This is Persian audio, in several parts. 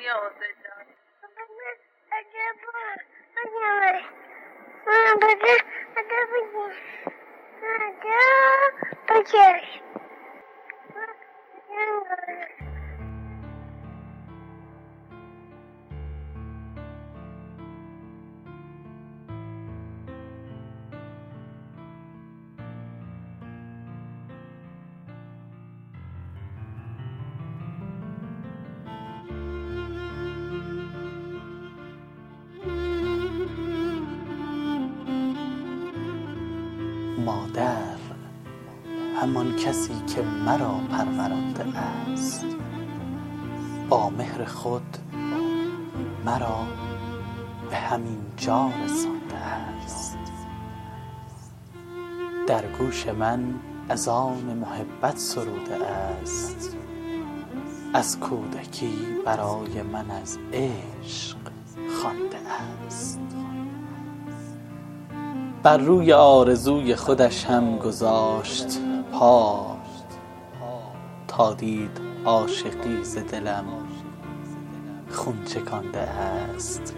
хуя вот это. Потерь. مادر همان کسی که مرا پرورانده است. با مهر خود مرا به همین جا رسانده است. در گوش من اذان محبت سروده است. از کودکی برای من از عشق خوانده است. بر روی آرزوی خودش هم گذاشت پا تا دید عاشقی ز دلم خون چکانده است.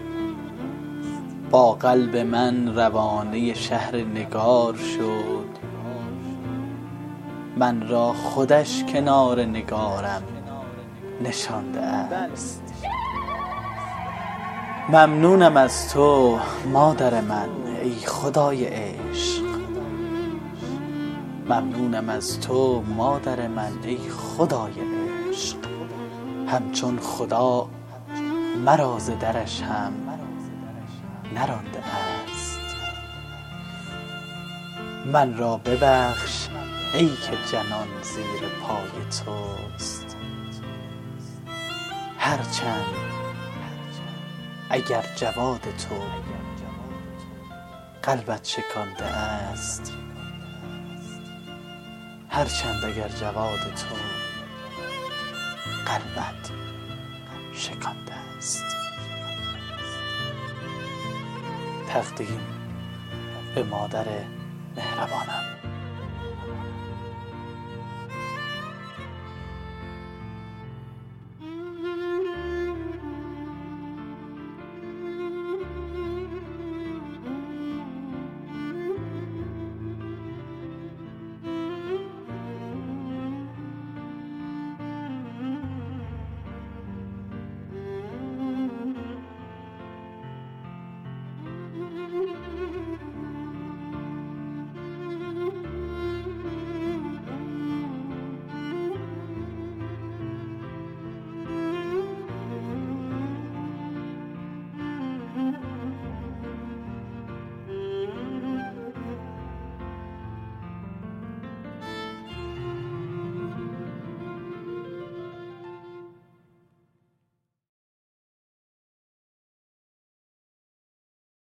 با قلب من روانه شهر نگار شد من را خودش کنار نگارم نشانده است. ممنونم از تو مادر من. ای خدای عشق. ممنونم از تو مادر من ای خدای عشق. همچون خدا مرا ز درش هم نرانده است. من را ببخش ای که جنان زیر پای توست. هرچند اگر جواد تو قلبت شکانده است. هرچند اگر جواد تو قلبت شکانده است. تقدیم به مادر مهربانم.